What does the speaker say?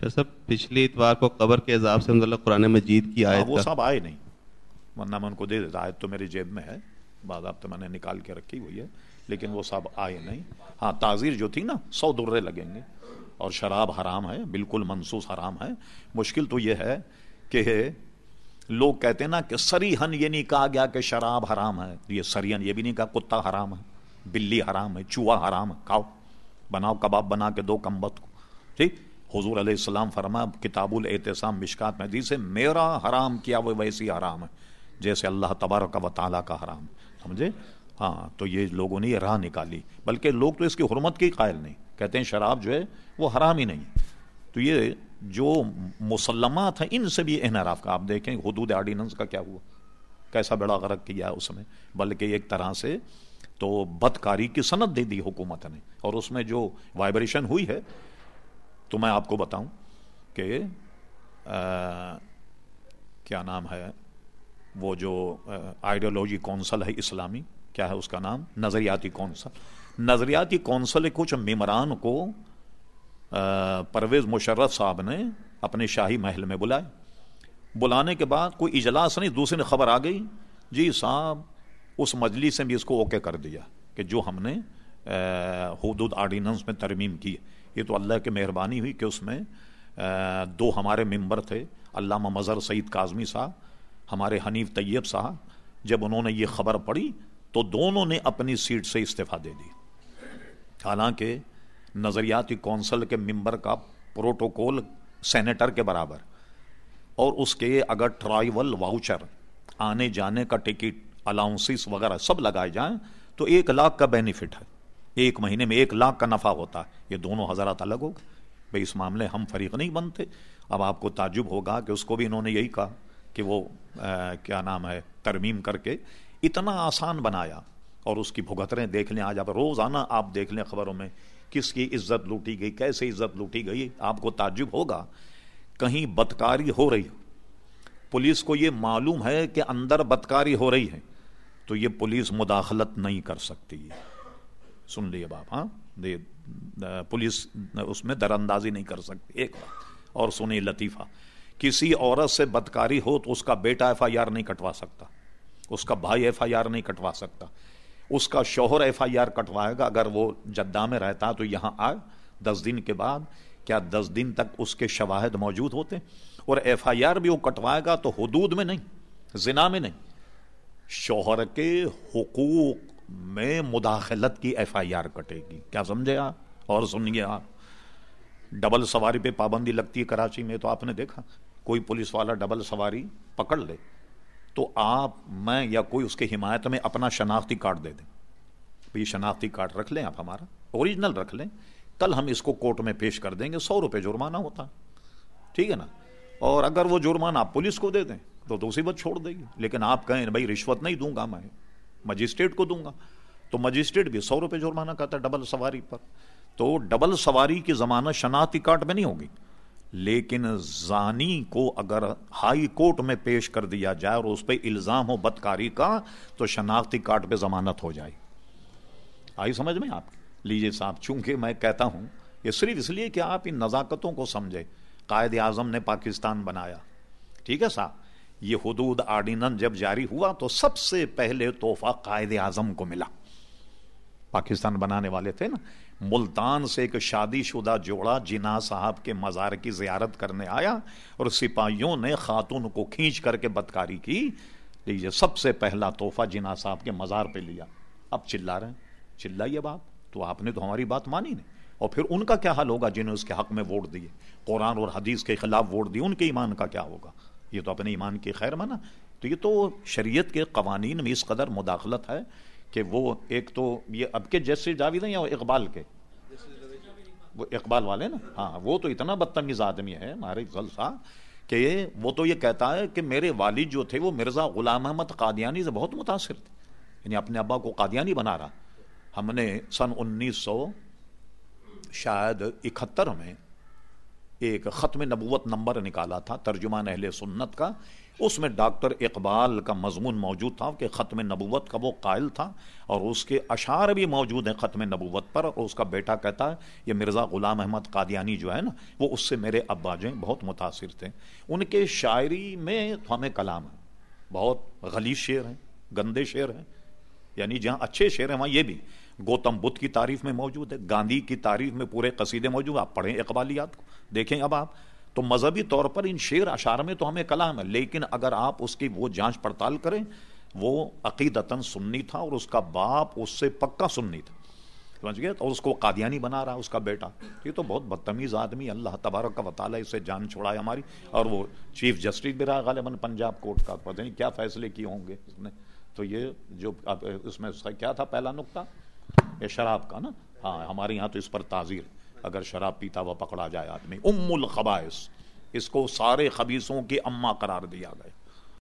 شاہ صاحب پچھلی اتوار کو قبر کے عذاب سے اللہ قرآن مجید کی ہاں، آیت وہ سب آئے نہیں۔ ورنہ میں ان کو دے دیتا۔ آیت تو میری جیب میں ہے۔ بعض آپ تو میں نے نکال کے رکھی ہوئی ہے۔ لیکن وہ سب آئے نہیں۔ ہاں تعزیر جو تھی نا سو درے لگیں گے۔ اور شراب حرام ہے بالکل منسوس حرام ہے۔ مشکل تو یہ ہے کہ لوگ کہتے ہیں نا کہ سریحن یہ نہیں کہا گیا کہ شراب حرام ہے۔ یہ سریحن یہ بھی نہیں کہا کتا حرام ہے بلی حرام ہے چوہا حرام ہے۔ کھاؤ بناؤ کباب بنا کے دو کمبت کو۔ ٹھیک؟ حضور علیہ السلام فرما، کتاب الاعتصام مشکات میں سے میرا حرام کیا، وہ ویسی حرام ہے، جیسے اللہ تبارک و تعالیٰ کا حرام۔ سمجھے؟ ہاں تو یہ لوگوں نے یہ راہ نکالی، بلکہ لوگ تو اس کی حرمت کی قائل نہیں۔ کہتے ہیں شراب جو ہے، وہ حرام ہی نہیں۔ تو یہ جو مسلمات ہیں، ان سے بھی انحراف کا، آپ دیکھیں حدود آرڈیننس کا کیا ہوا۔ کیسا بڑا غرق کیا اس میں، بلکہ ایک طرح سے تو بدکاری کی صنعت دے دی حکومت نے۔ اور اس میں جو وائبریشن ہوئی ہے تو میں آپ کو بتاؤں کہ کیا نام ہے؟ وہ جو آئیڈیالوجی کونسل ہے اسلامی، کیا ہے اس کا نام؟ نظریاتی کونسل نظریاتی کونسل کچھ ممبران کو پرویز مشرف صاحب نے اپنے شاہی محل میں بلائے۔ بلانے کے بعد کوئی اجلاس نہیں، دوسری خبر آ گئی۔ جی صاحب، اس مجلس سے بھی اس کو اوکے کر دیا کہ جو ہم نے حدود آرڈیننس میں ترمیم کی۔ یہ تو اللہ کی مہربانی ہوئی کہ اس میں دو ہمارے ممبر تھے، علامہ مظہر سعید کاظمی صاحب، ہمارے حنیف طیب صاحب۔ جب انہوں نے یہ خبر پڑھی تو دونوں نے اپنی سیٹ سے استعفی دے دی۔ حالانکہ نظریاتی کونسل کے ممبر کا پروٹوکول سینیٹر کے برابر۔ اور اس کے اگر ٹرائیول واؤچر، آنے جانے کا ٹکٹ، الاؤنسز وغیرہ سب لگائے جائیں تو ایک لاکھ کا بینیفٹ ہے۔ ایک مہینے میں ایک لاکھ کا نفع ہوتا ہے۔ یہ دونوں حضرات الگ ہو گئے۔ بھائی، اس معاملے ہم فریق نہیں بنتے۔ اب آپ کو تعجب ہوگا کہ اس کو بھی انہوں نے یہی کہا کہ وہ کیا نام ہے، ترمیم کر کے اتنا آسان بنایا اور اس کی بھگتریں دیکھ لیں۔ آج آپ روزانہ آپ دیکھ لیں خبروں میں کس کی عزت لوٹی گئی، کیسے عزت لوٹی گئی۔ آپ کو تعجب ہوگا۔ کہیں بدکاری ہو رہی پولیس کو یہ معلوم ہے کہ اندر بدکاری ہو رہی ہے۔ تو یہ پولیس مداخلت نہیں کر سکتی۔ سن لیے باپ ہاں؟ پولیس اس میں در اندازی نہیں کر سکتی، ایک بات۔ اور سنی لطیفہ، کسی عورت سے بدکاری ہو تو اس کا بیٹا ایف آئی آر نہیں کٹوا سکتا، اس کا بھائی ایف آئی آر نہیں کٹوا سکتا۔ اس کا شوہر ایف آئی آر کٹوائے گا، اگر وہ جدہ میں رہتا تو یہاں آئے۔ دس دن کے بعد، کیا دس دن تک اس کے شواہد موجود ہوتے؟ اور ایف آئی آر بھی وہ کٹوائے گا تو حدود میں نہیں، زنا میں نہیں۔ شوہر کے حقوق میں مداخلت کی ایف آئی آر کٹے گی۔ کیا سمجھے آپ؟ اور سنیے آپ، ڈبل سواری پہ پابندی لگتی ہے کراچی میں تو آپ نے دیکھا، کوئی پولیس والا ڈبل سواری پکڑ لے تو آپ، میں یا کوئی اس کے حمایت میں اپنا شناختی کارڈ دے دیں۔ یہ شناختی کارڈ رکھ لیں آپ ہمارا، اوریجنل رکھ لیں۔ کل ہم اس کو کورٹ میں پیش کر دیں گے، سو روپے جرمانہ ہوتا۔ ٹھیک ہے نا؟ اور اگر وہ جرمانہ آپ پولیس کو دے دیں تو دوسری بات چھوڑ دے گی۔ لیکن آپ کہیں، بھائی، رشوت نہیں دوں گا میں۔ مجسٹریٹ کو دوں گا۔ تو مجسٹریٹ بھی سو روپے جرمانہ کہتا ہے ڈبل سواری پر۔ تو ڈبل سواری کی زمانہ شناختی کارڈ میں نہیں ہوگی۔ لیکن زانی کو اگر ہائی کورٹ میں پیش کر دیا جائے اور اس پہ الزام ہو بدکاری کا، تو شناختی کارڈ پہ ضمانت ہو جائے۔ آئی سمجھ میں آپ؟ لیجیے صاحب، چونکہ میں کہتا ہوں، یہ صرف اس لیے کہ آپ ان نزاکتوں کو سمجھے۔ قائد اعظم نے پاکستان بنایا۔ ٹھیک ہے صاحب؟ یہ حدود آرڈیننس جب جاری ہوا تو سب سے پہلے تحفہ قائد اعظم کو ملا۔ پاکستان بنانے والے تھے نا، ملتان سے ایک شادی شدہ جوڑا جنا صاحب کے مزار کی زیارت کرنے آیا اور سپاہیوں نے خاتون کو کھینچ کر کے بدکاری کی۔ لیجیے، سب سے پہلا تحفہ جنا صاحب کے مزار پہ لیا۔ اب چلا رہے ہیں۔ چلائیے بات تو آپ نے تو ہماری بات مانی نہیں۔ اور پھر ان کا کیا حل ہوگا جنہیں اس کے حق میں ووٹ دیے؟ قرآن اور حدیث کے خلاف ووٹ دیے، ان کے ایمان کا کیا ہوگا؟ یہ تو اپنے ایمان کی خیر مانا۔ تو یہ تو شریعت کے قوانین میں اس قدر مداخلت ہے کہ وہ ایک تو یہ اب کے جیسے جاوید ہیں یا اقبال کے؟ وہ اقبال والے نا؟ ہاں وہ تو اتنا بدتمیز آدمی ہے، ہمارے غلطہ کہ وہ تو یہ کہتا ہے کہ میرے والد جو تھے وہ مرزا غلام احمد قادیانی سے بہت متاثر تھے۔ یعنی اپنے ابا کو قادیانی بنا رہا۔ ہم نے سن انیس سو شاید اکہتر میں ایک ختم نبوت نمبر نکالا تھا، ترجمان اہل سنت کا۔ اس میں ڈاکٹر اقبال کا مضمون موجود تھا کہ ختم نبوت کا وہ قائل تھا اور اس کے اشعار بھی موجود ہیں ختم نبوت پر۔ اور اس کا بیٹا کہتا ہے، یہ مرزا غلام احمد قادیانی جو ہے نا، وہ اس سے میرے ابا جو ہیں، بہت متاثر تھے۔ ان کے شاعری میں تو ہمیں کلام ہے، بہت غلیظ شعر ہیں، گندے شعر ہیں یعنی جہاں اچھے شعر ہیں وہاں یہ بھی۔ گوتم بدھ کی تعریف میں موجود ہے، گاندھی کی تعریف میں پورے قصیدے موجود آپ پڑھیں اقبالیات کو، دیکھیں اب آپ۔ تو مذہبی طور پر ان شعر اشعار میں تو ہمیں کلام ہے، لیکن اگر آپ اس کی وہ جانچ پڑتال کریں، وہ عقیدتاً سننی تھا اور اس کا باپ اس سے پکا سننی تھا۔ سمجھ گئے؟ اور اس کو قادیانی بنا رہا، اس کا بیٹا۔ یہ تو بہت بدتمیز آدمی، اللہ تبارک کا وطالعہ اس سے جان چھوڑا ہماری۔ اور وہ چیف جسٹس بھی رہا، غالباً پنجاب کورٹ کا۔ پتہ نہیں کیا فیصلے کیے ہوں گے اس نے۔ تو یہ جو اس میں کیا تھا پہلا نقطہ؟ یہ شراب کا نا؟ ہاں ہمارے یہاں تو اس پر تعزیر اگر شراب پیتا ہوا پکڑا جائے آدمی ام الخبائش اس کو سارے خبیصوں کی اماں قرار دیا گیا